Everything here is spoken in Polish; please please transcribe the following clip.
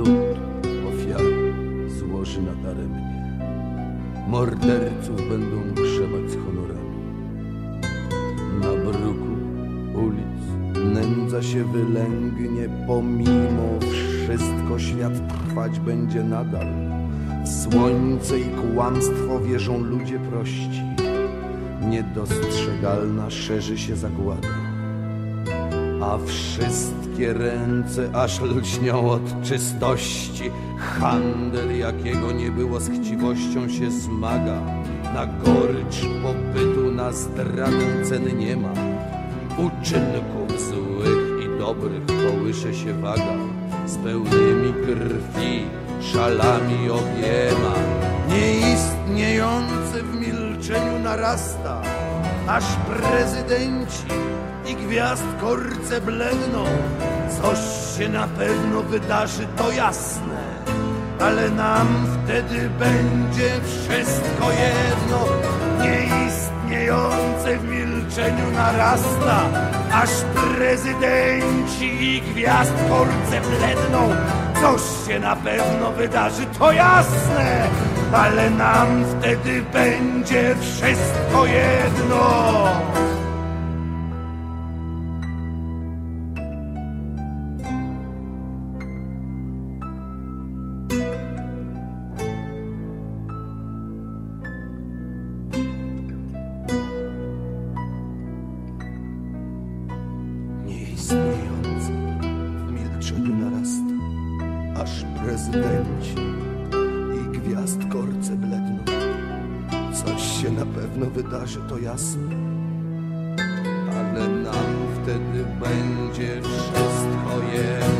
lud ofiary złoży nadaremnie. Morderców będą grzebać z honorami. Na bruku ulic nędza się wylęgnie, pomimo wszystko świat trwać będzie nadal. Słońce i kłamstwo wierzą ludzie prości. Niedostrzegalna szerzy się zagłada a wszystkie ręce aż lśnią od czystości. Handel, jakiego nie było, z chciwością się zmaga. Na gorycz popytu, na zdradę ceny nie ma. Uczynków złych i dobrych kołysze się waga. Z pełnymi krwi, szalami obiema. Nieistniejący w milczeniu narasta, aż prezydenci i gwiazdkorce bledną. Coś się na pewno wydarzy, to jasne, ale nam wtedy będzie wszystko jedno. Nieistniejące w milczeniu narasta, aż prezydenci i gwiazdkorce bledną. Coś się na pewno wydarzy, to jasne, ale nam wtedy będzie wszystko jedno. Prezydenci i gwiazdkorce bledną. Coś się na pewno wydarzy, to jasne, ale nam wtedy będzie wszystko jedno.